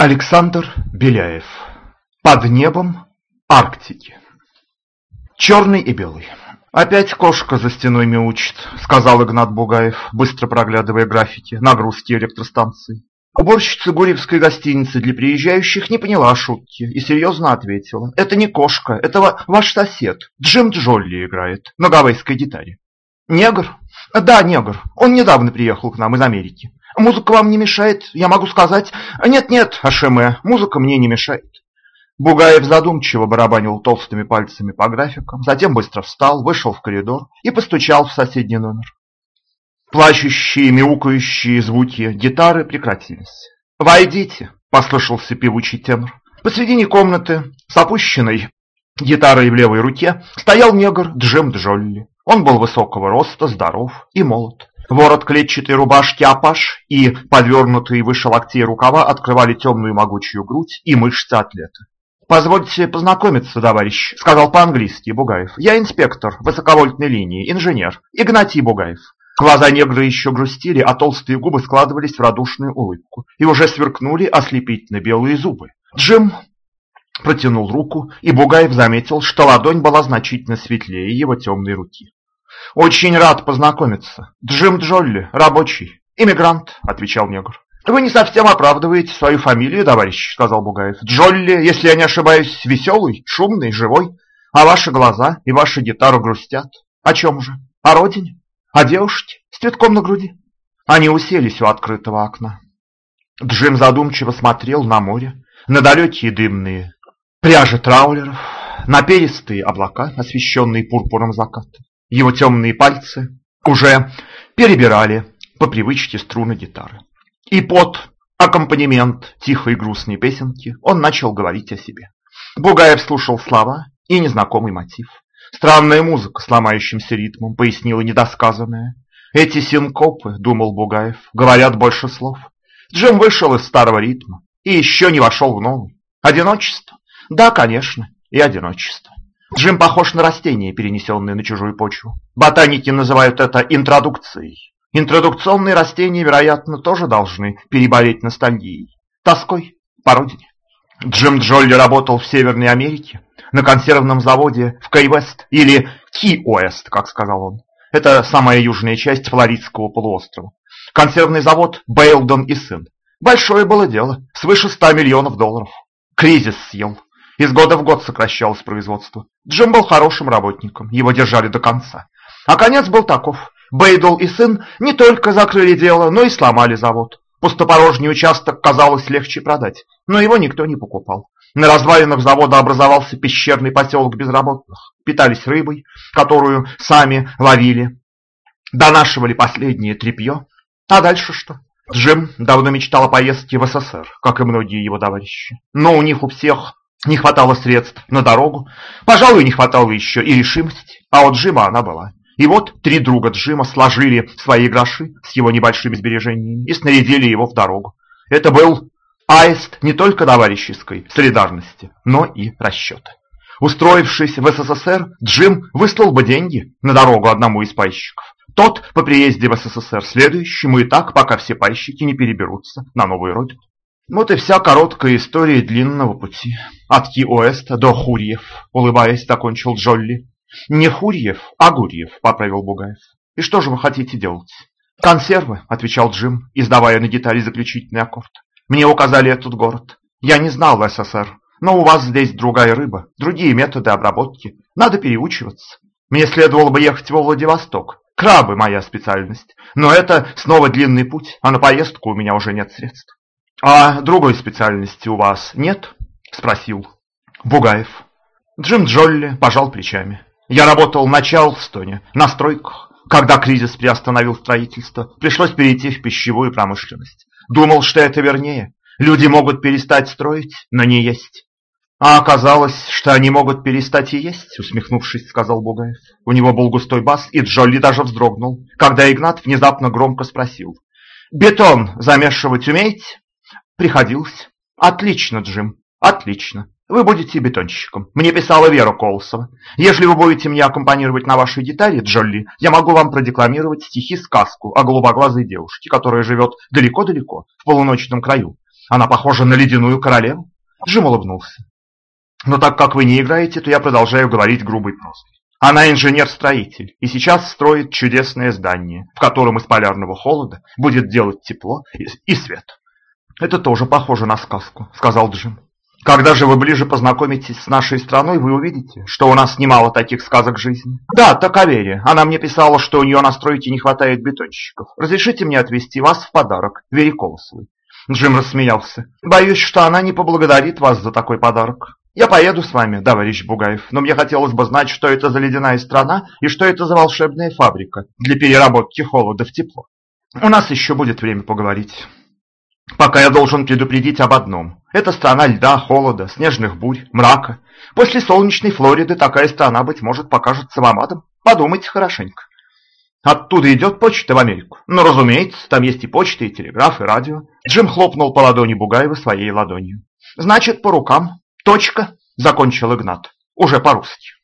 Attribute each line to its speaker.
Speaker 1: Александр Беляев. Под небом Арктики. Черный и белый. «Опять кошка за стеной мяучит», — сказал Игнат Бугаев, быстро проглядывая графики нагрузки электростанции. Уборщица Гурьевской гостиницы для приезжающих не поняла шутки и серьезно ответила. «Это не кошка, это ваш сосед, Джим Джолли играет на гавайской гитаре». «Негр?» «Да, негр. Он недавно приехал к нам из Америки. Музыка вам не мешает? Я могу сказать...» «Нет-нет, Ашеме, музыка мне не мешает». Бугаев задумчиво барабанил толстыми пальцами по графикам, затем быстро встал, вышел в коридор и постучал в соседний номер. Плачущие, мяукающие звуки гитары прекратились. «Войдите!» – послышался певучий тенор. Посредине комнаты с опущенной гитарой в левой руке стоял негр Джим Джолли. Он был высокого роста, здоров и молод. Ворот клетчатой рубашки Апаш и подвернутые выше локтей рукава открывали темную могучую грудь и мышцы атлета. «Позвольте познакомиться, товарищ», — сказал по-английски Бугаев. «Я инспектор высоковольтной линии, инженер, Игнатий Бугаев». Глаза негра еще грустили, а толстые губы складывались в радушную улыбку. И уже сверкнули ослепительно белые зубы. Джим протянул руку, и Бугаев заметил, что ладонь была значительно светлее его темной руки. «Очень рад познакомиться. Джим Джолли, рабочий. Иммигрант», — отвечал негр. «Вы не совсем оправдываете свою фамилию, товарищ», — сказал Бугаев. «Джолли, если я не ошибаюсь, веселый, шумный, живой, а ваши глаза и ваша гитара грустят. О чем же? О родине? О девушке с цветком на груди?» Они уселись у открытого окна. Джим задумчиво смотрел на море, на далекие дымные пряжи траулеров, на перистые облака, освещенные пурпуром заката. Его темные пальцы уже перебирали по привычке струны гитары. И под аккомпанемент тихой и грустной песенки он начал говорить о себе. Бугаев слушал слова и незнакомый мотив. Странная музыка с ломающимся ритмом, пояснила недосказанное. Эти синкопы, думал Бугаев, говорят больше слов. Джим вышел из старого ритма и еще не вошел в новый. Одиночество? Да, конечно, и одиночество. Джим похож на растение, перенесенное на чужую почву. Ботаники называют это интродукцией. Интродукционные растения, вероятно, тоже должны переболеть ностальгией, тоской по родине. Джим Джолли работал в Северной Америке, на консервном заводе в Кей-Вест, или Ки-Уэст, как сказал он. Это самая южная часть Флоридского полуострова. Консервный завод Бейлдон и сын. Большое было дело, свыше 100 миллионов долларов. Кризис съел. Из года в год сокращалось производство. Джим был хорошим работником, его держали до конца. А конец был таков. Бейдл и сын не только закрыли дело, но и сломали завод. Пустопорожний участок казалось легче продать, но его никто не покупал. На развалинах завода образовался пещерный поселок безработных. Питались рыбой, которую сами ловили. Донашивали последнее тряпье. А дальше что? Джим давно мечтал о поездке в СССР, как и многие его товарищи. Но у них у всех не хватало средств на дорогу. Пожалуй, не хватало еще и решимости. А у Джима она была. И вот три друга Джима сложили свои гроши с его небольшими сбережениями и снарядили его в дорогу. Это был аист не только товарищеской солидарности, но и расчета. Устроившись в СССР, Джим выслал бы деньги на дорогу одному из пайщиков. Тот по приезде в СССР следующему и так, пока все пайщики не переберутся на новую родину. Вот и вся короткая история длинного пути. От Ки-Оэста до Хурьев, улыбаясь, закончил Джолли. Не Хурьев, а Гурьев, поправил Бугаев. И что же вы хотите делать? Консервы, отвечал Джим, издавая на гитаре заключительный аккорд. Мне указали этот город. Я не знал СССР, но у вас здесь другая рыба, другие методы обработки. Надо переучиваться. Мне следовало бы ехать во Владивосток. Крабы моя специальность. Но это снова длинный путь, а на поездку у меня уже нет средств. А другой специальности у вас нет? Спросил Бугаев. Джим Джолли пожал плечами. Я работал на Чарлстоне, на стройках. Когда кризис приостановил строительство, пришлось перейти в пищевую промышленность. Думал, что это вернее. Люди могут перестать строить, но не есть. А оказалось, что они могут перестать и есть, усмехнувшись, сказал Бугаев. У него был густой бас, и Джолли даже вздрогнул, когда Игнат внезапно громко спросил. «Бетон замешивать умеете?» «Приходилось». «Отлично, Джим, отлично. Вы будете бетонщиком. Мне писала Вера Колосова. Если вы будете мне аккомпанировать на вашей гитаре, Джолли, я могу вам продекламировать стихи-сказку о голубоглазой девушке, которая живет далеко-далеко, в полуночном краю. Она похожа на ледяную королеву. Джим улыбнулся. Но так как вы не играете, то я продолжаю говорить грубой прозой. Она инженер-строитель и сейчас строит чудесное здание, в котором из полярного холода будет делать тепло и, и свет. Это тоже похоже на сказку, сказал Джим. Когда же вы ближе познакомитесь с нашей страной, вы увидите, что у нас немало таких сказок жизни. Да, таковере. Она мне писала, что у нее на стройке не хватает бетонщиков. Разрешите мне отвезти вас в подарок, Вере. Джим рассмеялся. Боюсь, что она не поблагодарит вас за такой подарок. Я поеду с вами, товарищ Бугаев, но мне хотелось бы знать, что это за ледяная страна и что это за волшебная фабрика для переработки холода в тепло. У нас еще будет время поговорить. Пока я должен предупредить об одном. Это страна льда, холода, снежных бурь, мрака. После солнечной Флориды такая страна, быть может, покажется вам адом. Подумайте хорошенько. Оттуда идет почта в Америку. Ну, разумеется, там есть и почта, и телеграф, и радио. Джим хлопнул по ладони Бугаева своей ладонью. Значит, по рукам. Точка, закончил Игнат. Уже по-русски.